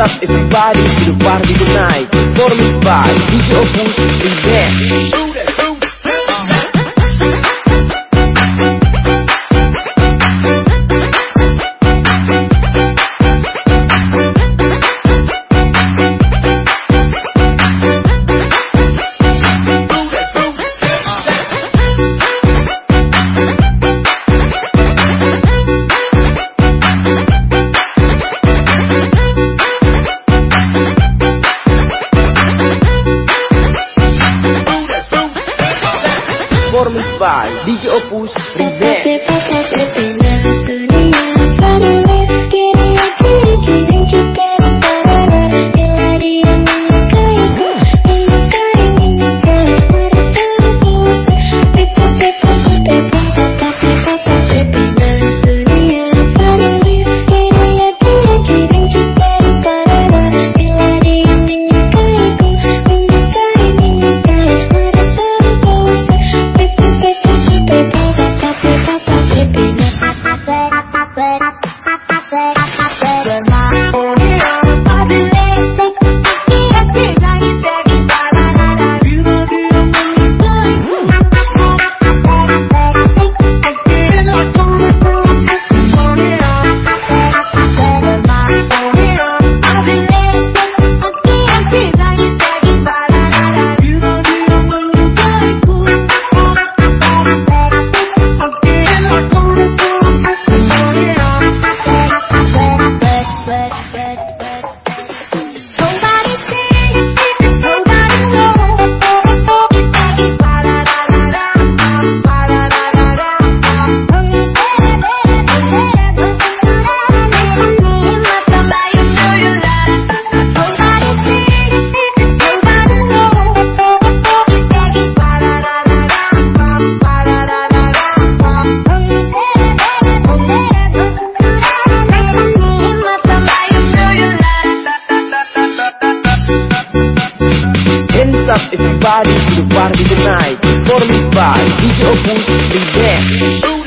everybody to the party tonight. Performance by DJ Opus Remix. By DJ Opus Remix. Everybody to the party tonight. Performance by DJ Opus Remix.